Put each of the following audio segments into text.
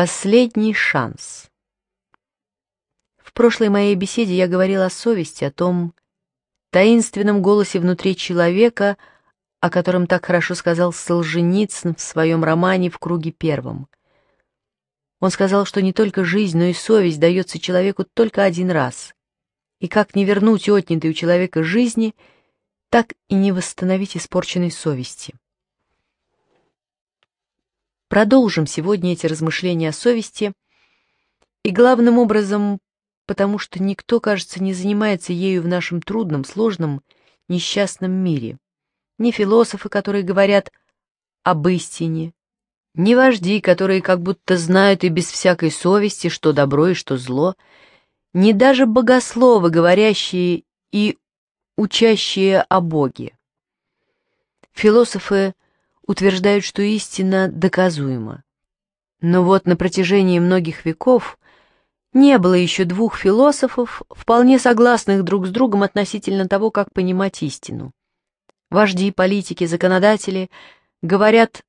Последний шанс. В прошлой моей беседе я говорила о совести, о том таинственном голосе внутри человека, о котором так хорошо сказал Солженицын в своем романе «В круге первом». Он сказал, что не только жизнь, но и совесть дается человеку только один раз, и как не вернуть отнятой у человека жизни, так и не восстановить испорченной совести. Продолжим сегодня эти размышления о совести, и главным образом, потому что никто, кажется, не занимается ею в нашем трудном, сложном, несчастном мире. Ни философы, которые говорят об истине, ни вожди, которые как будто знают и без всякой совести, что добро и что зло, ни даже богословы, говорящие и учащие о Боге. Философы – утверждают, что истина доказуема. Но вот на протяжении многих веков не было еще двух философов, вполне согласных друг с другом относительно того, как понимать истину. Вожди, политики, законодатели говорят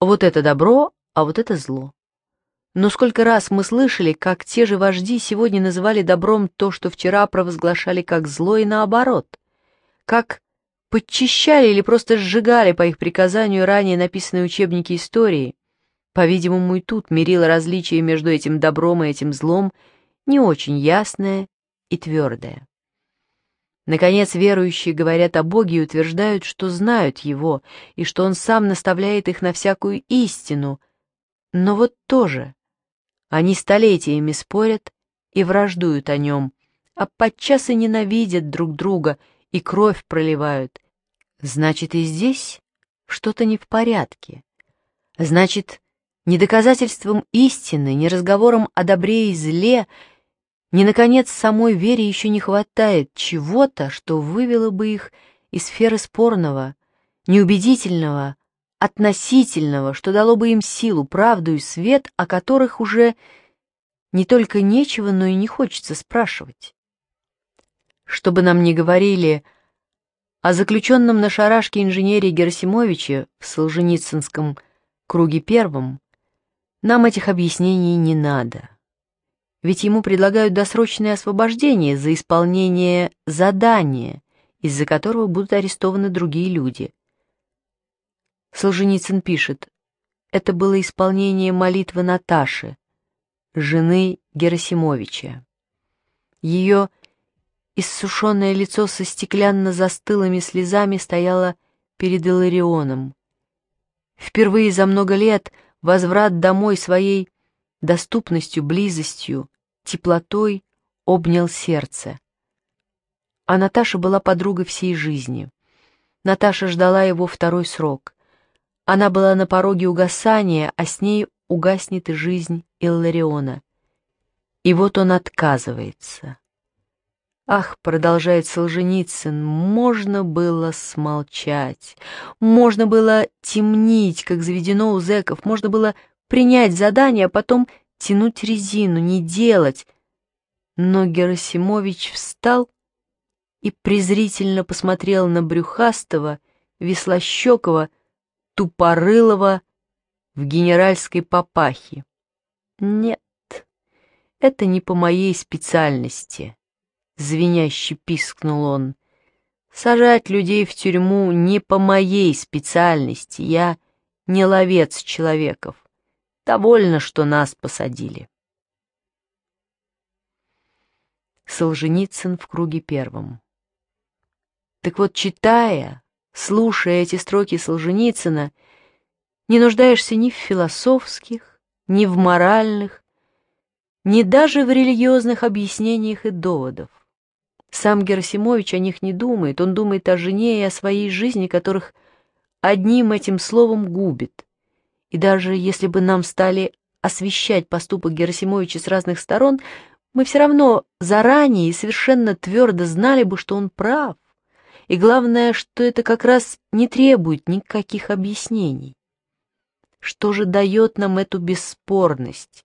«вот это добро, а вот это зло». Но сколько раз мы слышали, как те же вожди сегодня называли добром то, что вчера провозглашали как зло и наоборот, как подчищали или просто сжигали по их приказанию ранее написанные учебники истории. По-видимому, и тут мерило различие между этим добром и этим злом не очень ясное и твердое. Наконец, верующие говорят о Боге и утверждают, что знают Его, и что Он сам наставляет их на всякую истину. Но вот тоже. Они столетиями спорят и враждуют о Нем, а подчас и ненавидят друг друга, и кровь проливают, Значит, и здесь что-то не в порядке. Значит, не доказательством истины, не разговором о добре и зле, ни, наконец, самой вере еще не хватает чего-то, что вывело бы их из сферы спорного, неубедительного, относительного, что дало бы им силу, правду и свет, о которых уже не только нечего, но и не хочется спрашивать. Чтобы нам не говорили о заключенном на шарашке инженере Герасимовиче в Солженицынском круге первом нам этих объяснений не надо. Ведь ему предлагают досрочное освобождение за исполнение задания, из-за которого будут арестованы другие люди. Солженицын пишет, это было исполнение молитвы Наташи, жены Герасимовича. Ее иссушенное лицо со стеклянно застылыми слезами стояло перед Иларионом. Впервые за много лет возврат домой своей доступностью, близостью, теплотой обнял сердце. А Наташа была подругой всей жизни. Наташа ждала его второй срок. Она была на пороге угасания, а с ней угаснет и жизнь Иллариона. И вот он отказывается. Ах, продолжает Солженицын, можно было смолчать, можно было темнить, как заведено у зэков, можно было принять задание, а потом тянуть резину, не делать. Но Герасимович встал и презрительно посмотрел на Брюхастова, Веслощекова, Тупорылова в генеральской папахе. Нет, это не по моей специальности. — звеняще пискнул он. «Сажать людей в тюрьму не по моей специальности. Я не ловец человеков. Довольно, что нас посадили». Солженицын в круге первом. Так вот, читая, слушая эти строки Солженицына, не нуждаешься ни в философских, ни в моральных, ни даже в религиозных объяснениях и доводов. Сам Герасимович о них не думает, он думает о жене и о своей жизни, которых одним этим словом губит. И даже если бы нам стали освещать поступок Герасимовича с разных сторон, мы все равно заранее и совершенно твердо знали бы, что он прав. И главное, что это как раз не требует никаких объяснений. Что же дает нам эту бесспорность?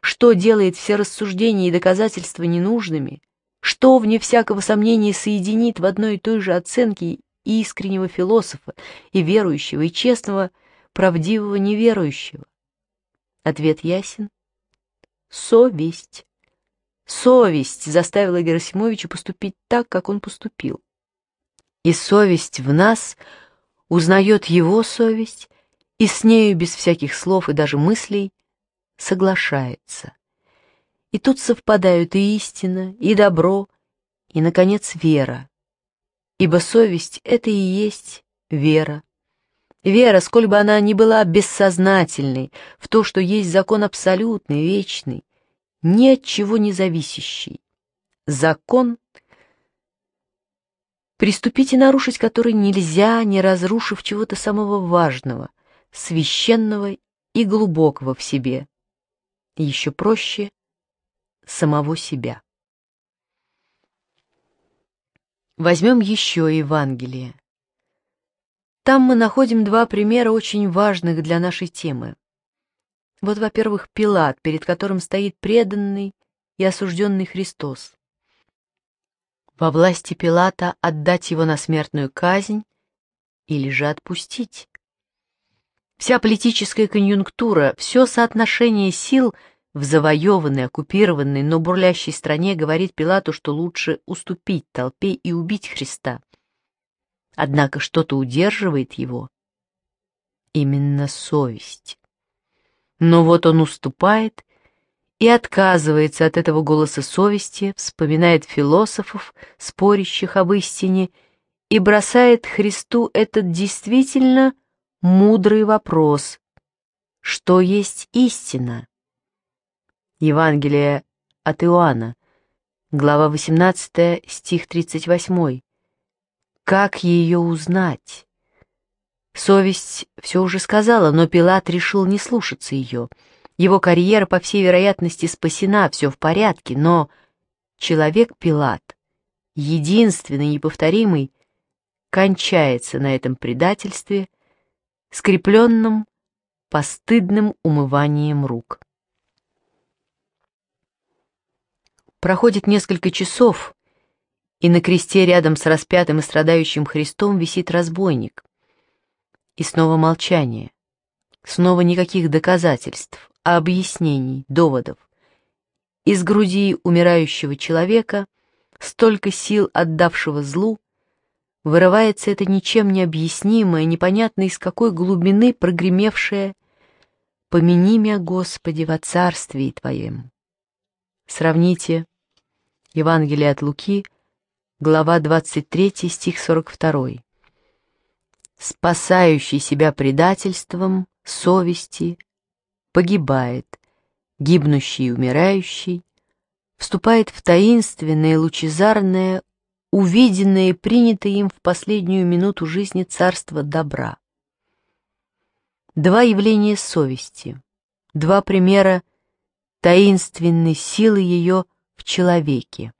Что делает все рассуждения и доказательства ненужными? что, вне всякого сомнения, соединит в одной и той же оценке искреннего философа и верующего, и честного, правдивого неверующего? Ответ ясен. Совесть. Совесть заставила Герасимовича поступить так, как он поступил. И совесть в нас узнает его совесть, и с нею без всяких слов и даже мыслей соглашается. И тут совпадают и истина, и добро, и, наконец, вера. Ибо совесть — это и есть вера. Вера, сколь бы она ни была бессознательной, в то, что есть закон абсолютный, вечный, ни от чего не зависящий. Закон, приступить и нарушить который нельзя, не разрушив чего-то самого важного, священного и глубокого в себе. Еще проще самого себя. Возьмем еще Евангелие. Там мы находим два примера, очень важных для нашей темы. Вот, во-первых, Пилат, перед которым стоит преданный и осужденный Христос. Во власти Пилата отдать его на смертную казнь или же отпустить. Вся политическая конъюнктура, все соотношение сил – в завоеванной, оккупированной, но бурлящей стране говорит Пилату, что лучше уступить толпе и убить Христа. Однако что-то удерживает его. Именно совесть. Но вот он уступает и отказывается от этого голоса совести, вспоминает философов, спорящих об истине, и бросает Христу этот действительно мудрый вопрос. Что есть истина? Евангелие от Иоанна, глава 18, стих 38. Как ее узнать? Совесть все уже сказала, но Пилат решил не слушаться ее. Его карьера, по всей вероятности, спасена, все в порядке, но человек Пилат, единственный, неповторимый, кончается на этом предательстве, скрепленном постыдным умыванием рук. Проходит несколько часов, и на кресте рядом с распятым и страдающим Христом висит разбойник. И снова молчание. Снова никаких доказательств, а объяснений, доводов. Из груди умирающего человека, столько сил отдавшего злу, вырывается это ничем не объяснимое, непонятно из какой глубины прогремевшее «Помяни меня, Господи, во Царствии Твоем». Сравните Евангелие от Луки, глава 23, стих 42. «Спасающий себя предательством, совести, погибает, гибнущий и умирающий, вступает в таинственное, лучезарное, увиденное и принятое им в последнюю минуту жизни царство добра. Два явления совести, два примера таинственной силы ее человеке.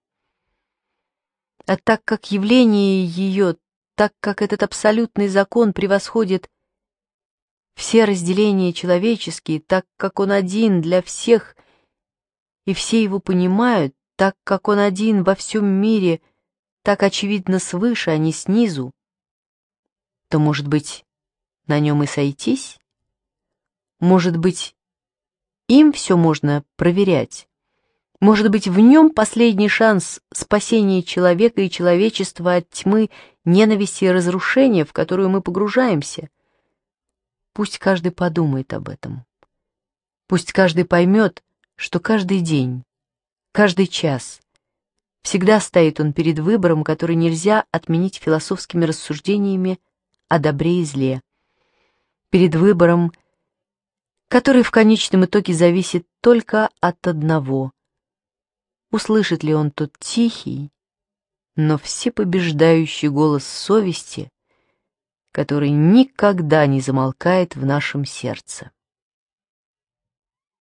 А так как явление ее, так как этот абсолютный закон превосходит все разделения человеческие, так как он один для всех, и все его понимают, так как он один во всем мире, так очевидно свыше, а не снизу, то, может быть, на нем и сойтись? Может быть, им все можно проверять? Может быть, в нем последний шанс спасения человека и человечества от тьмы, ненависти и разрушения, в которую мы погружаемся. Пусть каждый подумает об этом. Пусть каждый поймет, что каждый день, каждый час, всегда стоит он перед выбором, который нельзя отменить философскими рассуждениями о добре и зле. Перед выбором, который в конечном итоге зависит только от одного — услышит ли он тот тихий, но всепобеждающий голос совести, который никогда не замолкает в нашем сердце.